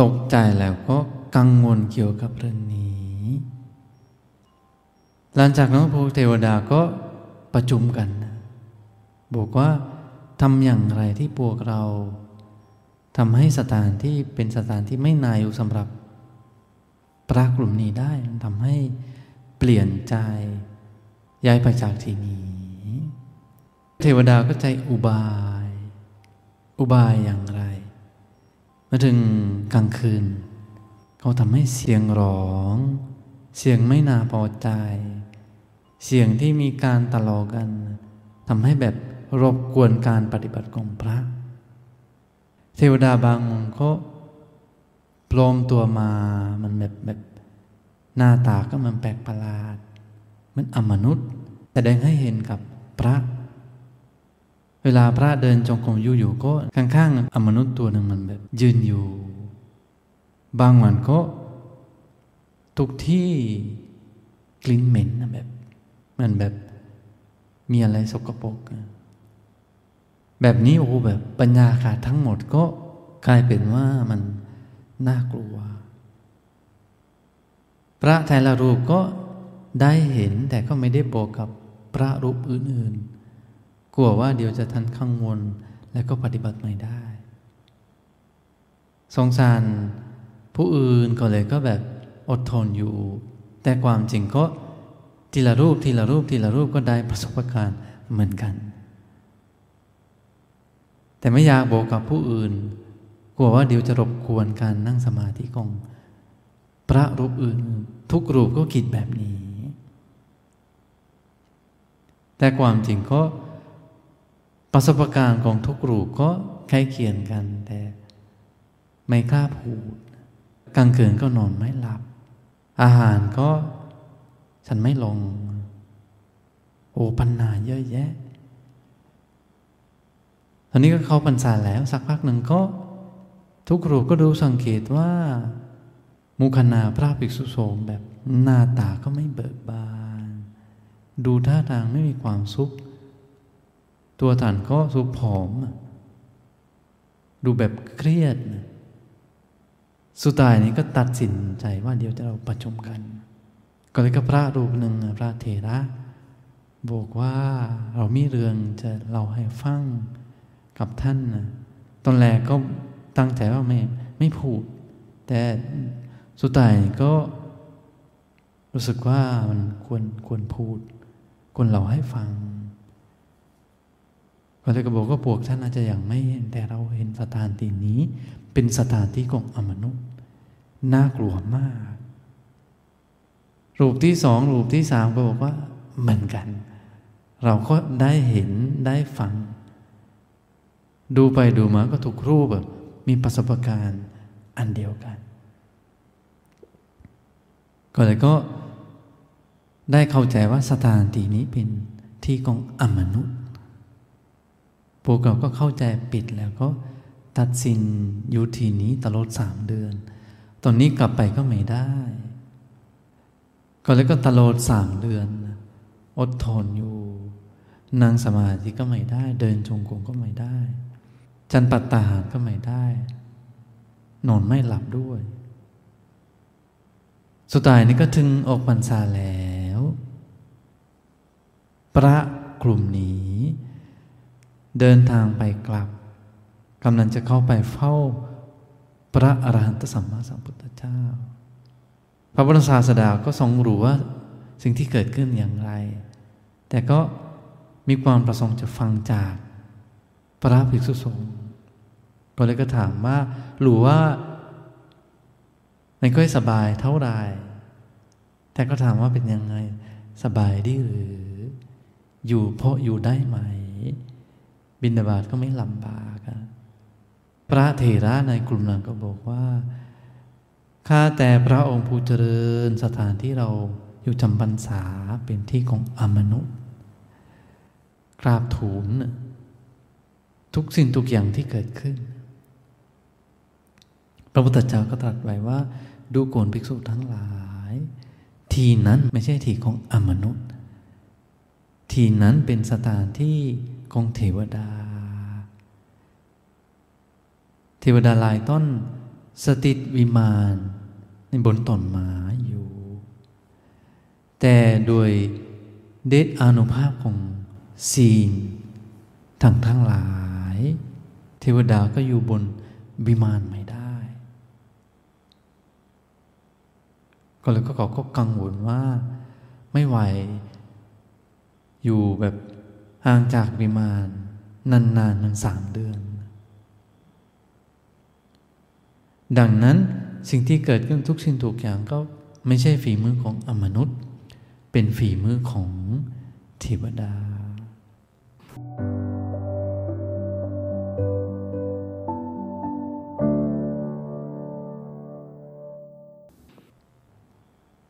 ตกใจแล้วก็กังวลเกี่ยวกับเรื่องนี้ หลังจากนั้นพวกเทวดาก็ประชุมกัน บอกว่าทำอย่างไรที่พวกเราทำให้สถานที่เป็นสถานที่ไม่นาอยู่สำหรับพระกลุ่มนี้ได้ทำให้เปลี่ยนใจย้ายไปจากที่นี้ เทวดาก็ใจอุบาย อุบายอย่างไร มาถึงกลางคืน เขาทำให้เสียงร้อง เสียงไม่น่าพอใจ เสียงที่มีการตะลอกันทำให้แบบรบกวนการปฏิบัติของพระ เทวดาบางองค์ก็ปลอมตัวมามันแบบแบบหน้าตาก็มันแปลกประหลาด มันอมนุษย์แสดงให้เห็นกับพระ เวลาพระเดินจงกรมอยู่อยู่ก็ข้างๆอมนุษย์ตัวหนึ่งมันแบบยืนอยู่ บางวันก็ทุกที่กลิ่นเหม็นนะแบบ มันแบบมีอะไรสกปรกแบบนี้โอ้แบบปัญญาขาดทั้งหมดก็กลายเป็นว่ามันน่ากลัว พระแต่ละรูปก็ได้เห็นแต่ก็ไม่ได้บอกกับพระรูปอื่นๆ กลัวว่าเดี๋ยวจะทันข้างวนและก็ปฏิบัติไม่ได้ สงสารผู้อื่นก็เลยก็แบบอดทนอยู่ แต่ความจริงก็ทีละรูปทีละรูปทีละรูปก็ได้ประสบการณ์เหมือนกัน แต่ไม่อยากบอกกับผู้อื่น กลัวว่าเดี๋ยวจะรบกวนการนั่งสมาธิของพระรูปอื่น ทุกรูปก็คิดแบบนี้ แต่ความจริงก็ ประสบการณ์ของทุกรูปก็ใกล้เคียงกัน แต่ไม่กล้าพูดกลางคืนก็นอนไม่หลับ อาหารก็ฉันไม่ลง โอ้ปัญหาเยอะแยะตอนนี้ก็เขาปัญษาแล้ว สักพักหนึ่งก็ ทุกรูปก็ดูสังเกตว่า มุขนาพระภิกษุสงฆ์แบบหน้าตาก็ไม่เบิกบาน ดูท่าทางไม่มีความสุข ตัวท่านก็สุผอม ดูแบบเครียด สุดท้ายนี้ก็ตัดสินใจว่าเดี๋ยวจะเราประชุมกัน ก็เลยก็พระรูปหนึ่งพระเถระ บอกว่าเรามีเรื่องจะเราให้ฟังกับท่านนะตอนแรกก็ตั้งใจว่าไม่ไม่พูด แต่สุดท้ายก็รู้สึกว่ามันควรควรพูดควรเราให้ฟัง ก็เลยก็บอกว่าพวกท่านอาจจะยังไม่เห็นแต่เราเห็นสถานที่นี้ เป็นสถานที่ของอมนุษย์น่ากลัวมาก รูปที่สองรูปที่สามก็บอกว่าเหมือนกัน เราก็ได้เห็นได้ฟัง ดูไปดูมาก็ถูกรูปแบบมีประสบการณ์อันเดียวกัน ก็เลยก็ได้เข้าใจว่าสถานที่นี้เป็นที่ของอมนุษย์ พวกเราก็เข้าใจปิดแล้วก็ตัดสินอยู่ทีนี้ตลอดสามเดือน ตอนนี้กลับไปก็ไม่ได้ ก็เลยก็ตลอดสามเดือน อดทนอยู่นั่งสมาธิก็ไม่ได้ เดินจงกรมก็ไม่ได้ จันปัตตาหารก็ไม่ได้ นอนไม่หลับด้วย สุดท้ายนี้ก็ถึงออกพรรษาแล้ว พระกลุ่มนี้ เดินทางไปกลับกำลังจะเข้าไปเฝ้าพระอรหันตสัมมาสัมพุทธเจ้า พระพุทธศาสดาก็ทรงรู้ว่าสิ่งที่เกิดขึ้นอย่างไร แต่ก็มีความประสงค์จะฟังจากพระภิกษุสงฆ์ก็เลยก็ถามว่าหรู้ว่าไม่ค่อยสบายเท่าไรแต่ก็ถามว่าเป็นยังไงสบายดีหรือ อยู่เพราะอยู่ได้ไหม บินดาบาตก็ไม่ลำบากพระเถระในกลุ่มนั้นก็บอกว่าข้าแต่พระองค์ผู้เจริญสถานที่เราอยู่จำพรรษาเป็นที่ของอมนุษย์กราบถูนทุกสิ่งทุกอย่างที่เกิดขึ้น พระพุทธเจ้าก็ตรัสไว้ว่า ดูโกนภิกษุทั้งหลาย ที่นั้นไม่ใช่ที่ของอมนุษย์ ที่นั้นเป็นสถานที่ของเทวดา เทวดาลายต้นสติวิมานในบนต้นไม้อยู่ แต่โดยเดชอนุภาพของสิ่งทั้งทั้งหลาย เทวดาก็อยู่บนวิมานไม่ได้ ก็เลยก็เขาก็กังวลว่าไม่ไหว อยู่แบบห่างจากวิมานนานๆมันสามเดือน ดังนั้นสิ่งที่เกิดขึ้นทุกสิ่งทุกอย่างก็ไม่ใช่ฝีมือของอมนุษย์ เป็นฝีมือของเทวดา